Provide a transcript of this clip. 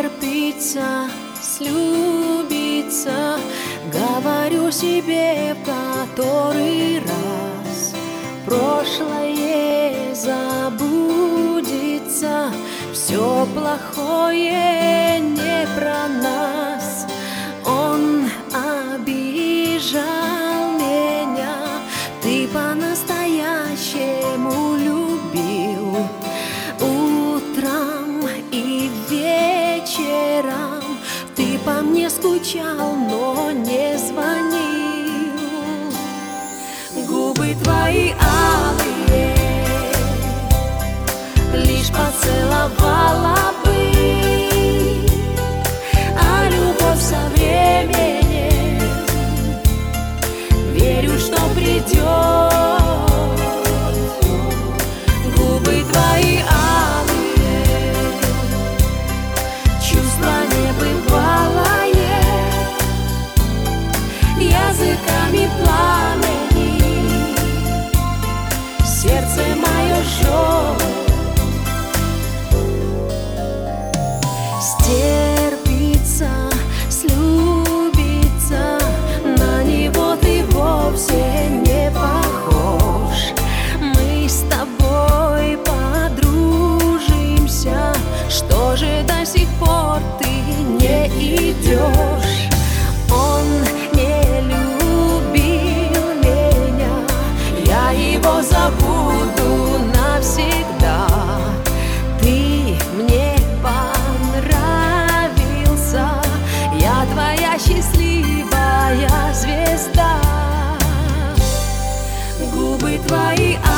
терпится, слюбится, говорю себе в который раз. Прошлое забудется, все плохое не про скучал, но не звонил. Губы твои, а языками пламени. Сердце мое жжет. by